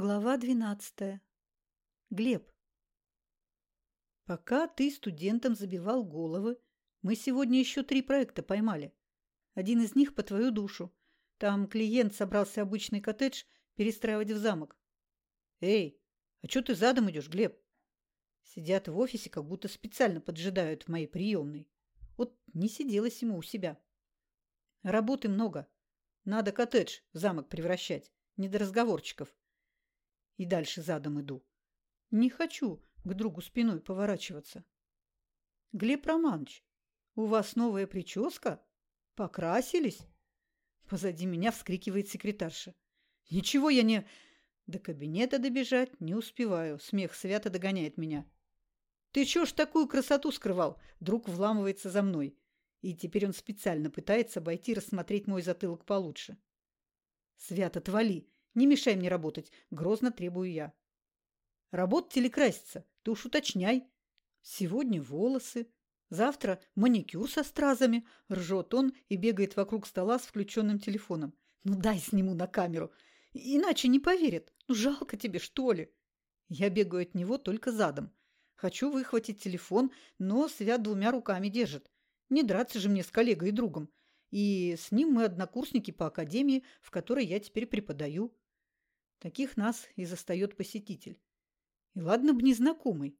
Глава двенадцатая. Глеб. Пока ты студентам забивал головы, мы сегодня еще три проекта поймали. Один из них по твою душу. Там клиент собрался обычный коттедж перестраивать в замок. Эй, а что ты задом идешь, Глеб? Сидят в офисе, как будто специально поджидают в моей приемной. Вот не сиделось ему у себя. Работы много. Надо коттедж в замок превращать. Не до разговорчиков и дальше задом иду. Не хочу к другу спиной поворачиваться. Глеб Романович, у вас новая прическа? Покрасились? Позади меня вскрикивает секретарша. Ничего я не... До кабинета добежать не успеваю. Смех свято догоняет меня. Ты чё ж такую красоту скрывал? Друг вламывается за мной. И теперь он специально пытается обойти рассмотреть мой затылок получше. Свято, твали! Не мешай мне работать, грозно требую я. Работать или краситься? Ты уж уточняй. Сегодня волосы, завтра маникюр со стразами, ржет он и бегает вокруг стола с включенным телефоном. Ну дай сниму на камеру, иначе не поверят. Ну жалко тебе, что ли? Я бегаю от него только задом. Хочу выхватить телефон, но Свят двумя руками держит. Не драться же мне с коллегой и другом. И с ним мы однокурсники по академии, в которой я теперь преподаю. Таких нас и застает посетитель. И ладно бы незнакомый.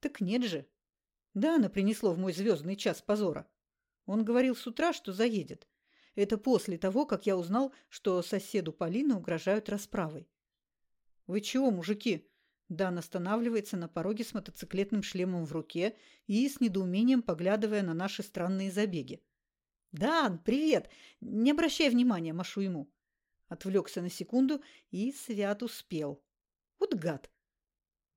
Так нет же. Да, она принесло в мой звездный час позора. Он говорил с утра, что заедет. Это после того, как я узнал, что соседу Полины угрожают расправой. «Вы чего, мужики?» Дан останавливается на пороге с мотоциклетным шлемом в руке и с недоумением поглядывая на наши странные забеги. «Дан, привет! Не обращай внимания, машу ему. Отвлекся на секунду и свят успел. Вот гад.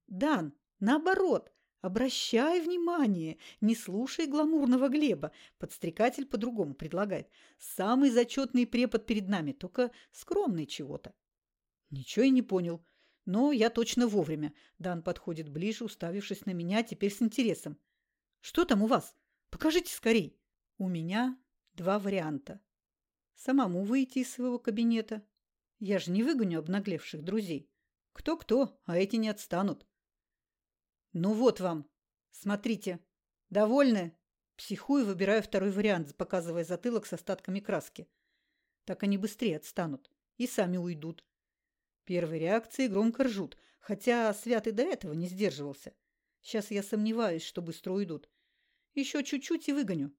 Дан, наоборот, обращай внимание, не слушай гламурного Глеба. Подстрекатель по-другому предлагает. Самый зачетный препод перед нами, только скромный чего-то. Ничего и не понял. Но я точно вовремя. Дан подходит ближе, уставившись на меня, теперь с интересом. Что там у вас? Покажите скорей. У меня два варианта самому выйти из своего кабинета. Я же не выгоню обнаглевших друзей. Кто-кто, а эти не отстанут. Ну вот вам. Смотрите. Довольны? Психую, выбираю второй вариант, показывая затылок с остатками краски. Так они быстрее отстанут и сами уйдут. Первой реакции громко ржут, хотя Святый до этого не сдерживался. Сейчас я сомневаюсь, что быстро уйдут. Еще чуть-чуть и выгоню.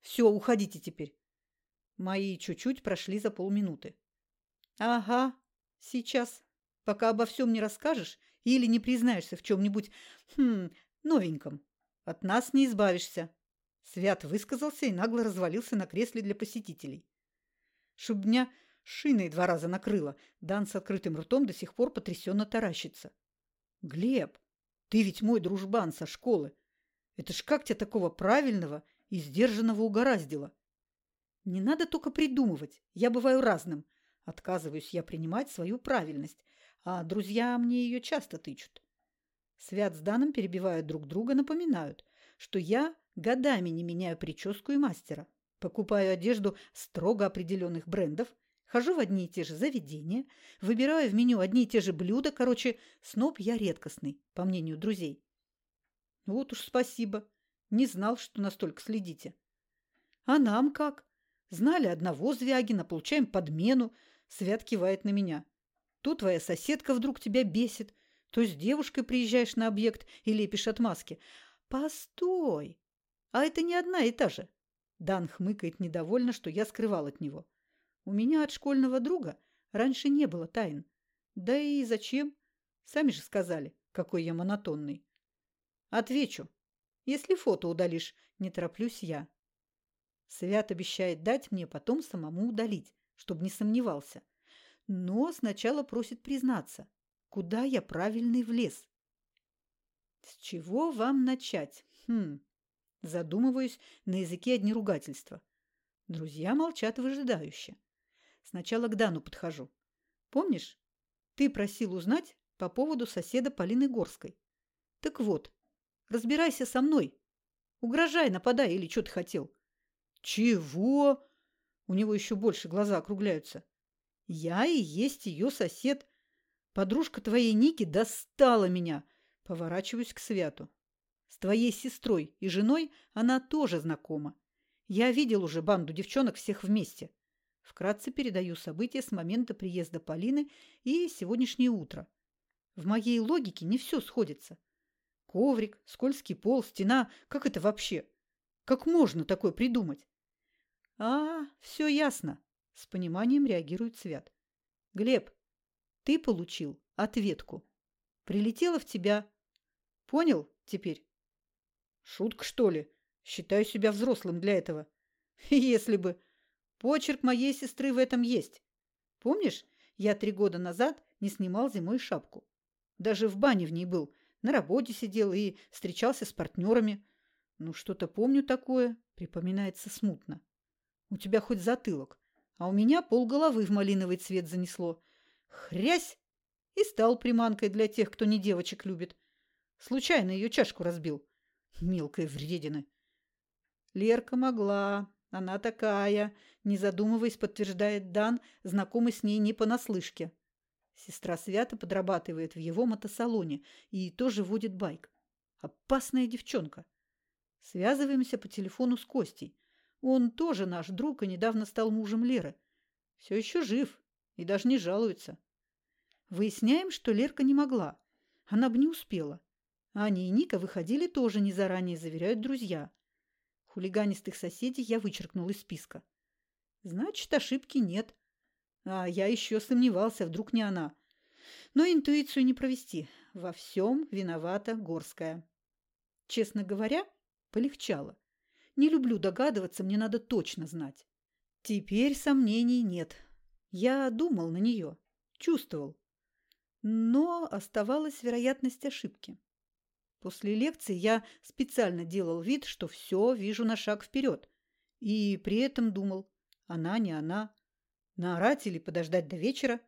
Все, уходите теперь. Мои чуть-чуть прошли за полминуты. Ага, сейчас. Пока обо всем не расскажешь или не признаешься в чем-нибудь, хм, новеньком. От нас не избавишься. Свят высказался и нагло развалился на кресле для посетителей. Меня шиной два раза накрыло. Дан с открытым ртом до сих пор потрясенно таращится. Глеб, ты ведь мой дружбан со школы. Это ж как тебя такого правильного и сдержанного угораздило? Не надо только придумывать. Я бываю разным. Отказываюсь я принимать свою правильность, а друзья мне ее часто тычут. Свят с Даном перебивают друг друга, напоминают, что я годами не меняю прическу и мастера. Покупаю одежду строго определенных брендов, хожу в одни и те же заведения, выбираю в меню одни и те же блюда. Короче, сноб я редкостный, по мнению друзей. Вот уж спасибо. Не знал, что настолько следите. А нам как? Знали одного Звягина, получаем подмену. Свят кивает на меня. То твоя соседка вдруг тебя бесит, то с девушкой приезжаешь на объект и лепишь отмазки. Постой! А это не одна и та же. Дан хмыкает недовольно, что я скрывал от него. У меня от школьного друга раньше не было тайн. Да и зачем? Сами же сказали, какой я монотонный. Отвечу. Если фото удалишь, не тороплюсь я. Свят обещает дать мне потом самому удалить, чтобы не сомневался. Но сначала просит признаться, куда я правильный влез. С чего вам начать? Хм, задумываюсь, на языке одни ругательства. Друзья молчат выжидающе. Сначала к Дану подхожу. Помнишь, ты просил узнать по поводу соседа Полины Горской? Так вот, разбирайся со мной. Угрожай, нападай или что ты хотел. «Чего?» У него еще больше глаза округляются. «Я и есть ее сосед. Подружка твоей Ники достала меня. Поворачиваюсь к Святу. С твоей сестрой и женой она тоже знакома. Я видел уже банду девчонок всех вместе. Вкратце передаю события с момента приезда Полины и сегодняшнее утро. В моей логике не все сходится. Коврик, скользкий пол, стена. Как это вообще? Как можно такое придумать? А, все ясно. С пониманием реагирует Свят. Глеб, ты получил ответку. Прилетела в тебя. Понял теперь? Шутка, что ли? Считаю себя взрослым для этого. Если бы. Почерк моей сестры в этом есть. Помнишь, я три года назад не снимал зимой шапку. Даже в бане в ней был. На работе сидел и встречался с партнерами. Ну, что-то помню такое. Припоминается смутно. У тебя хоть затылок, а у меня полголовы в малиновый цвет занесло. Хрясь! И стал приманкой для тех, кто не девочек любит. Случайно ее чашку разбил. Мелкая вредина. Лерка могла. Она такая. Не задумываясь, подтверждает Дан, знакомый с ней не понаслышке. Сестра Свята подрабатывает в его мотосалоне и тоже водит байк. Опасная девчонка. Связываемся по телефону с Костей. Он тоже наш друг и недавно стал мужем Леры. Все еще жив и даже не жалуется. Выясняем, что Лерка не могла. Она бы не успела. Аня и Ника выходили тоже не заранее, заверяют друзья. Хулиганистых соседей я вычеркнул из списка. Значит, ошибки нет. А я еще сомневался, вдруг не она. Но интуицию не провести. Во всем виновата Горская. Честно говоря, полегчало. Не люблю догадываться, мне надо точно знать. Теперь сомнений нет. Я думал на нее, чувствовал. Но оставалась вероятность ошибки. После лекции я специально делал вид, что все вижу на шаг вперед. И при этом думал, она не она. Наорать или подождать до вечера?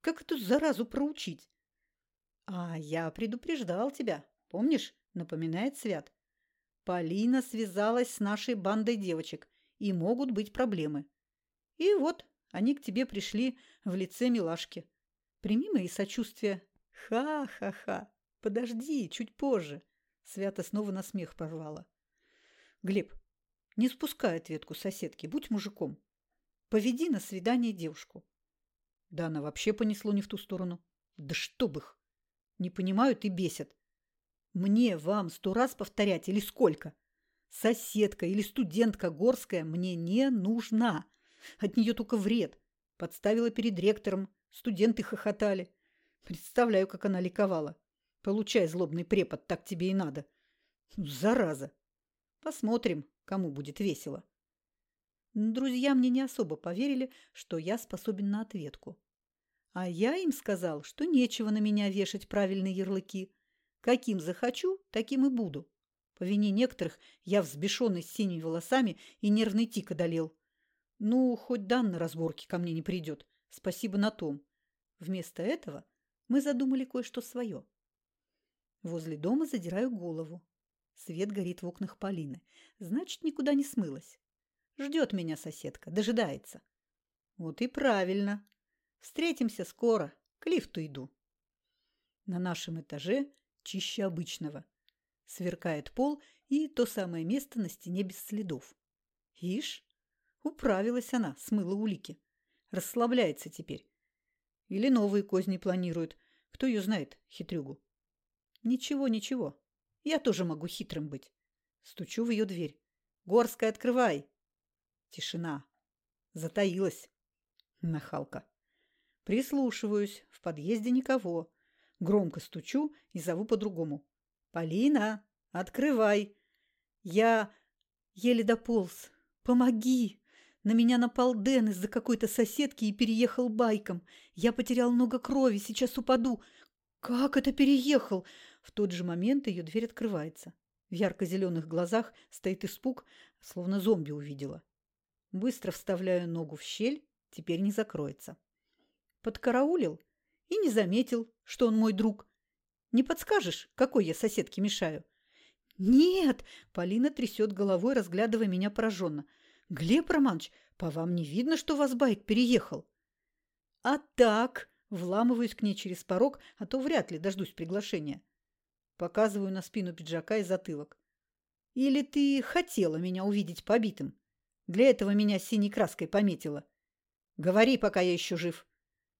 Как эту заразу проучить? А я предупреждал тебя, помнишь? Напоминает Свят. Полина связалась с нашей бандой девочек, и могут быть проблемы. И вот они к тебе пришли в лице милашки. Прими мои сочувствия. Ха-ха-ха. Подожди, чуть позже. Свято снова на смех порвала. Глеб, не спускай ответку соседки, будь мужиком. Поведи на свидание девушку. Да она вообще понесло не в ту сторону. Да чтоб их! Не понимают и бесят. Мне вам сто раз повторять или сколько? Соседка или студентка Горская мне не нужна. От нее только вред. Подставила перед ректором. Студенты хохотали. Представляю, как она ликовала. Получай, злобный препод, так тебе и надо. Ну, зараза. Посмотрим, кому будет весело. Друзья мне не особо поверили, что я способен на ответку. А я им сказал, что нечего на меня вешать правильные ярлыки. Каким захочу, таким и буду. По вине некоторых я взбешенный с синими волосами и нервный тик одолел. Ну, хоть Дан на разборке ко мне не придет. Спасибо на том. Вместо этого мы задумали кое-что свое. Возле дома задираю голову. Свет горит в окнах Полины. Значит, никуда не смылась. Ждет меня соседка, дожидается. Вот и правильно. Встретимся скоро. К лифту иду. На нашем этаже чище обычного. Сверкает пол и то самое место на стене без следов. Ишь, управилась она, смыла улики. Расслабляется теперь. Или новые козни планирует. Кто ее знает, хитрюгу. Ничего, ничего. Я тоже могу хитрым быть. Стучу в ее дверь. Горская, открывай. Тишина. Затаилась. Нахалка. Прислушиваюсь. В подъезде никого. Громко стучу и зову по-другому. «Полина, открывай!» Я еле дополз. «Помоги!» На меня напал Дэн из-за какой-то соседки и переехал байком. Я потерял много крови, сейчас упаду. Как это переехал? В тот же момент ее дверь открывается. В ярко-зеленых глазах стоит испуг, словно зомби увидела. Быстро вставляю ногу в щель, теперь не закроется. Подкараулил и не заметил, что он мой друг. Не подскажешь, какой я соседке мешаю? Нет, Полина трясет головой, разглядывая меня пораженно. Глеб Романович, по вам не видно, что вас байк переехал? А так, Вламываюсь к ней через порог, а то вряд ли дождусь приглашения. Показываю на спину пиджака и затылок. Или ты хотела меня увидеть побитым? Для этого меня синей краской пометила. Говори, пока я еще жив.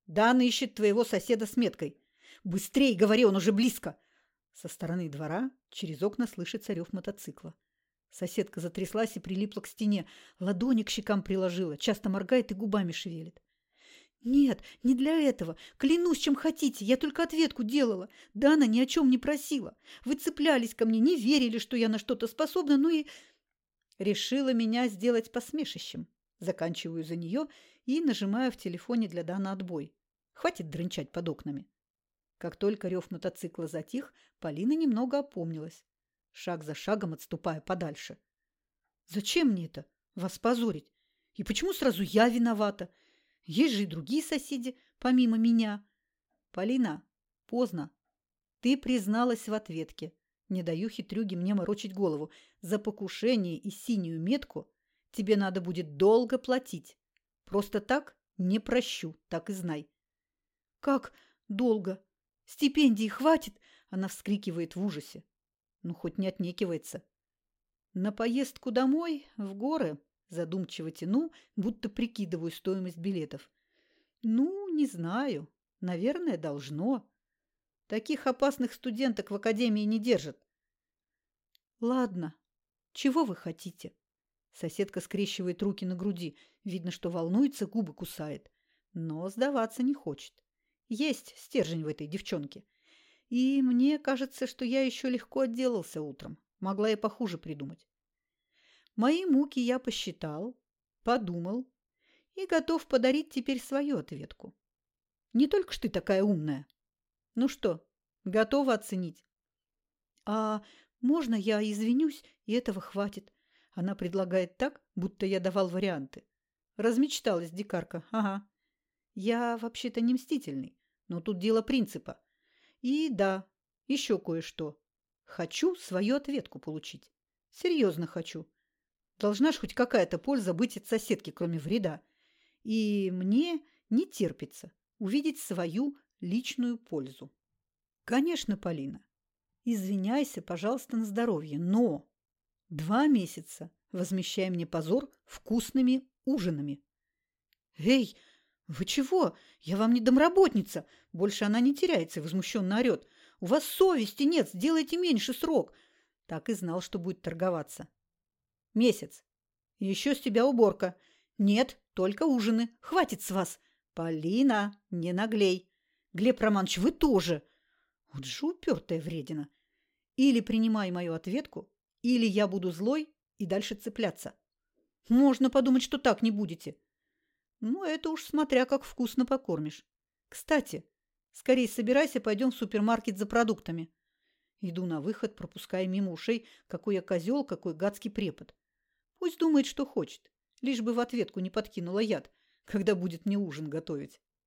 Дан ищет твоего соседа с меткой. Быстрей, говори, он уже близко. Со стороны двора через окна слышится рев мотоцикла. Соседка затряслась и прилипла к стене, ладони к щекам приложила, часто моргает и губами шевелит. «Нет, не для этого. Клянусь, чем хотите. Я только ответку делала. Дана ни о чем не просила. Вы цеплялись ко мне, не верили, что я на что-то способна, ну и...» Решила меня сделать посмешищем. Заканчиваю за нее и нажимаю в телефоне для Дана отбой. Хватит дрынчать под окнами. Как только рев мотоцикла затих, Полина немного опомнилась. Шаг за шагом отступая подальше. «Зачем мне это? Вас позорить? И почему сразу я виновата?» Есть же и другие соседи, помимо меня. Полина, поздно. Ты призналась в ответке. Не даю хитрюге мне морочить голову. За покушение и синюю метку тебе надо будет долго платить. Просто так не прощу, так и знай. Как долго? Стипендии хватит? Она вскрикивает в ужасе. Ну, хоть не отнекивается. На поездку домой, в горы, Задумчиво тяну, будто прикидываю стоимость билетов. Ну, не знаю. Наверное, должно. Таких опасных студенток в академии не держат. Ладно. Чего вы хотите? Соседка скрещивает руки на груди. Видно, что волнуется, губы кусает. Но сдаваться не хочет. Есть стержень в этой девчонке. И мне кажется, что я еще легко отделался утром. Могла и похуже придумать. Мои муки я посчитал, подумал и готов подарить теперь свою ответку. Не только ж ты такая умная. Ну что, готова оценить? А можно я извинюсь, и этого хватит? Она предлагает так, будто я давал варианты. Размечталась дикарка, ага. Я вообще-то не мстительный, но тут дело принципа. И да, еще кое-что. Хочу свою ответку получить. Серьезно хочу. Должна ж хоть какая-то польза быть от соседки, кроме вреда. И мне не терпится увидеть свою личную пользу. Конечно, Полина, извиняйся, пожалуйста, на здоровье, но два месяца возмещай мне позор вкусными ужинами. Эй, вы чего? Я вам не домработница. Больше она не теряется и возмущенно орет. У вас совести нет, сделайте меньше срок. Так и знал, что будет торговаться. Месяц. Еще с тебя уборка. Нет, только ужины. Хватит с вас. Полина, не наглей. Глеб Романович, вы тоже. Вот же упертая вредина. Или принимай мою ответку, или я буду злой и дальше цепляться. Можно подумать, что так не будете. Ну, это уж смотря, как вкусно покормишь. Кстати, скорее собирайся, пойдем в супермаркет за продуктами. Иду на выход, пропуская мимо ушей, какой я козел, какой гадский препод. Пусть думает, что хочет, лишь бы в ответку не подкинула яд, когда будет мне ужин готовить.